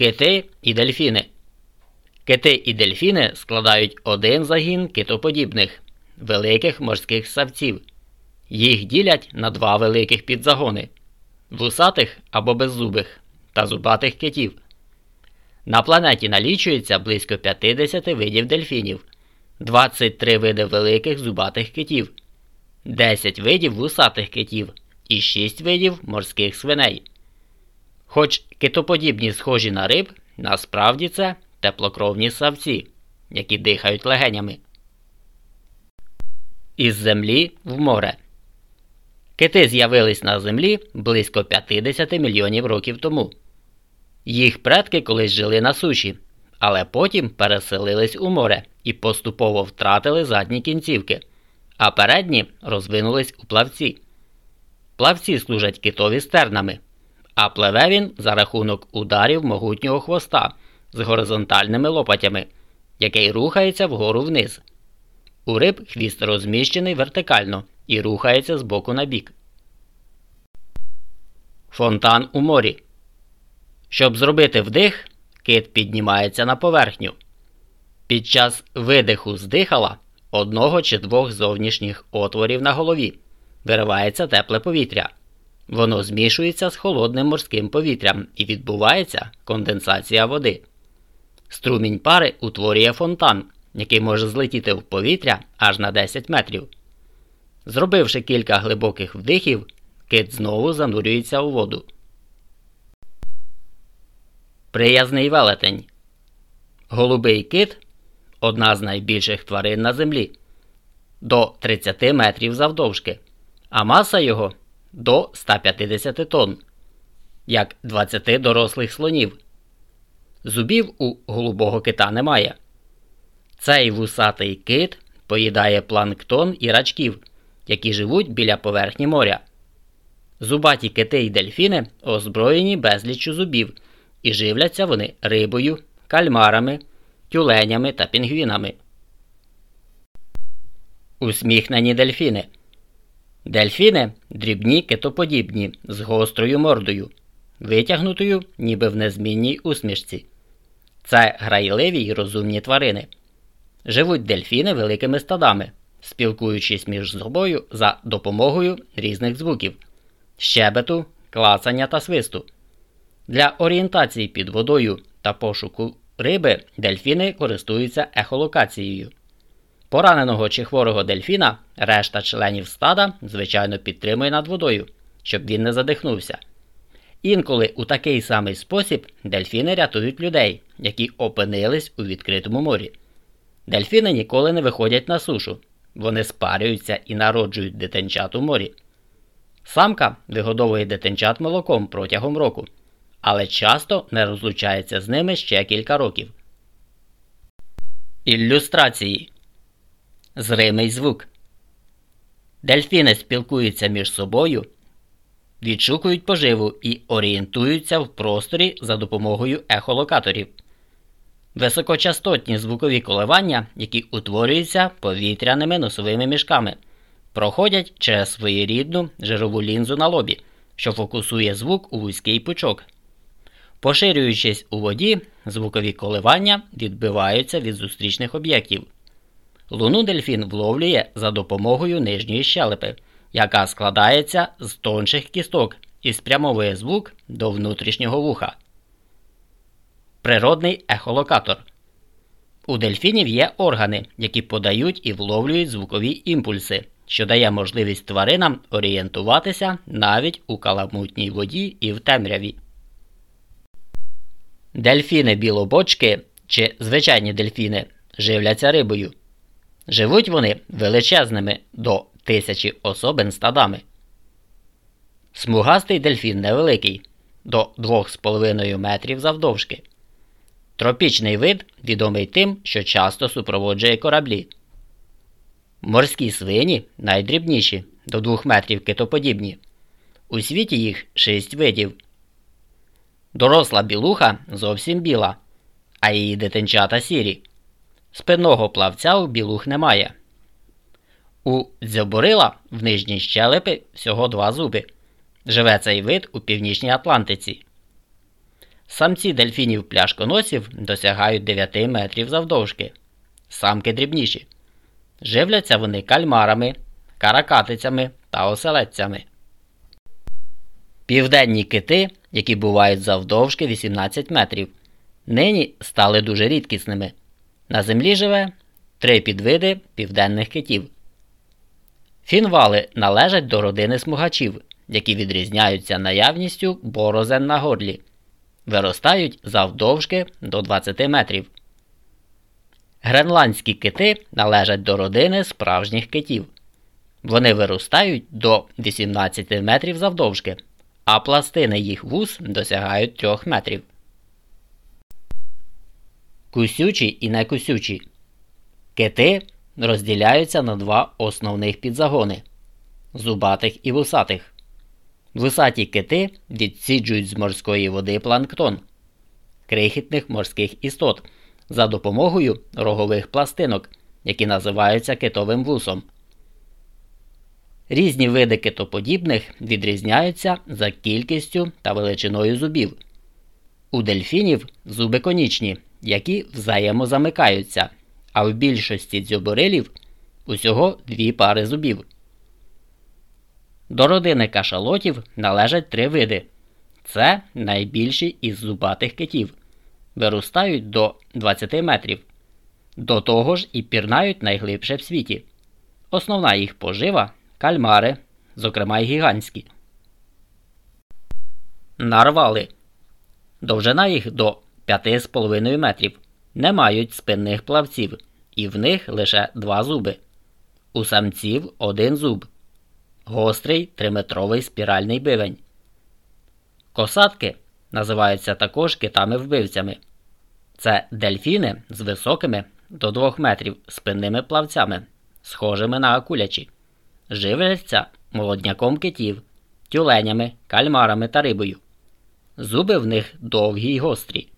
Кити і дельфіни. Кити і дельфіни складають один загін китоподібних великих морських савців. Їх ділять на два великих підзагони вусатих або беззубих та зубатих китів. На планеті налічується близько 50 видів дельфінів, 23 види великих зубатих китів, 10 видів вусатих китів і 6 видів морських свиней. Хоч китоподібні схожі на риб, насправді це теплокровні савці, які дихають легенями. Із землі в море. Кити з'явились на землі близько 50 мільйонів років тому. Їх предки колись жили на суші, але потім переселились у море і поступово втратили задні кінцівки, а передні розвинулись у плавці. Плавці служать китові стернами, а пливе він за рахунок ударів могутнього хвоста з горизонтальними лопатями, який рухається вгору вниз. У риб хвіст розміщений вертикально і рухається з боку на бік. Фонтан у морі. Щоб зробити вдих, кит піднімається на поверхню. Під час видиху з дихала одного чи двох зовнішніх отворів на голові виривається тепле повітря. Воно змішується з холодним морським повітрям і відбувається конденсація води. Струмінь пари утворює фонтан, який може злетіти в повітря аж на 10 метрів. Зробивши кілька глибоких вдихів, кит знову занурюється у воду. Приязний велетень. Голубий кит одна з найбільших тварин на землі до 30 метрів завдовжки, а маса його до 150 тонн, як 20 дорослих слонів. Зубів у голубого кита немає. Цей вусатий кит поїдає планктон і рачків, які живуть біля поверхні моря. Зубаті кити й дельфіни озброєні безліччю зубів, і живляться вони рибою, кальмарами, тюленями та пінгвінами. Усміхнені дельфіни. Дельфіни дрібні китоподібні з гострою мордою, витягнутою ніби в незмінній усмішці. Це грайливі й розумні тварини. Живуть дельфіни великими стадами, спілкуючись між собою за допомогою різних звуків щебету, клацання та свисту. Для орієнтації під водою та пошуку риби дельфіни користуються ехолокацією. Пораненого чи хворого дельфіна решта членів стада, звичайно, підтримує над водою, щоб він не задихнувся. Інколи у такий самий спосіб дельфіни рятують людей, які опинились у відкритому морі. Дельфіни ніколи не виходять на сушу, вони спарюються і народжують дитинчат у морі. Самка вигодовує дитинчат молоком протягом року, але часто не розлучається з ними ще кілька років. Ілюстрації Зримий звук. Дельфіни спілкуються між собою, відшукують поживу і орієнтуються в просторі за допомогою ехолокаторів. Високочастотні звукові коливання, які утворюються повітряними носовими мішками, проходять через своєрідну жирову лінзу на лобі, що фокусує звук у вузький пучок. Поширюючись у воді, звукові коливання відбиваються від зустрічних об'єктів. Луну дельфін вловлює за допомогою нижньої щелепи, яка складається з тонших кісток і спрямовує звук до внутрішнього вуха. Природний ехолокатор. У дельфінів є органи, які подають і вловлюють звукові імпульси, що дає можливість тваринам орієнтуватися навіть у каламутній воді і в темряві. Дельфіни білобочки чи звичайні дельфіни живляться рибою. Живуть вони величезними до тисячі особин стадами. Смугастий дельфін невеликий до 2,5 метрів завдовжки. Тропічний вид відомий тим, що часто супроводжує кораблі. Морські свині найдрібніші до 2 метрів китоподібні. У світі їх 6 видів. Доросла білуха зовсім біла, а її дитинчата сірі. Спинного плавця у білух немає. У дзьоборила в нижній щелепі всього два зуби. Живе цей вид у північній Атлантиці. Самці дельфінів пляшконосів досягають 9 метрів завдовжки, самки дрібніші. Живляться вони кальмарами, каракатицями та оселедцями. Південні кити, які бувають завдовжки 18 метрів, нині стали дуже рідкісними. На землі живе три підвиди південних китів. Фінвали належать до родини смугачів, які відрізняються наявністю борозен на горлі, виростають завдовжки до 20 метрів. Гренландські кити належать до родини справжніх китів. Вони виростають до 18 метрів завдовжки, а пластини їх вуз досягають 3 метрів. Кусючі і некусючі. Кити розділяються на два основних підзагони зубатих і вусатих. Вусаті кити відсіджують з морської води планктон крихітних морських істот за допомогою рогових пластинок, які називаються китовим вусом. Різні види китоподібних відрізняються за кількістю та величиною зубів. У дельфінів зуби конічні, які взаємозамикаються, а в більшості дзьоборилів усього дві пари зубів. До родини кашалотів належать три види. Це найбільші із зубатих китів. Виростають до 20 метрів. До того ж і пірнають найглибше в світі. Основна їх пожива кальмари, зокрема й гігантські. Нарвали. Довжина їх до 5,5 метрів. Не мають спинних плавців, і в них лише два зуби. У самців один зуб. Гострий триметровий спіральний бивень. Косатки називаються також китами-вбивцями. Це дельфіни з високими до 2 метрів спинними плавцями, схожими на акулячі. Живляться молодняком китів, тюленями, кальмарами та рибою. Зуби в них довгі й гострі.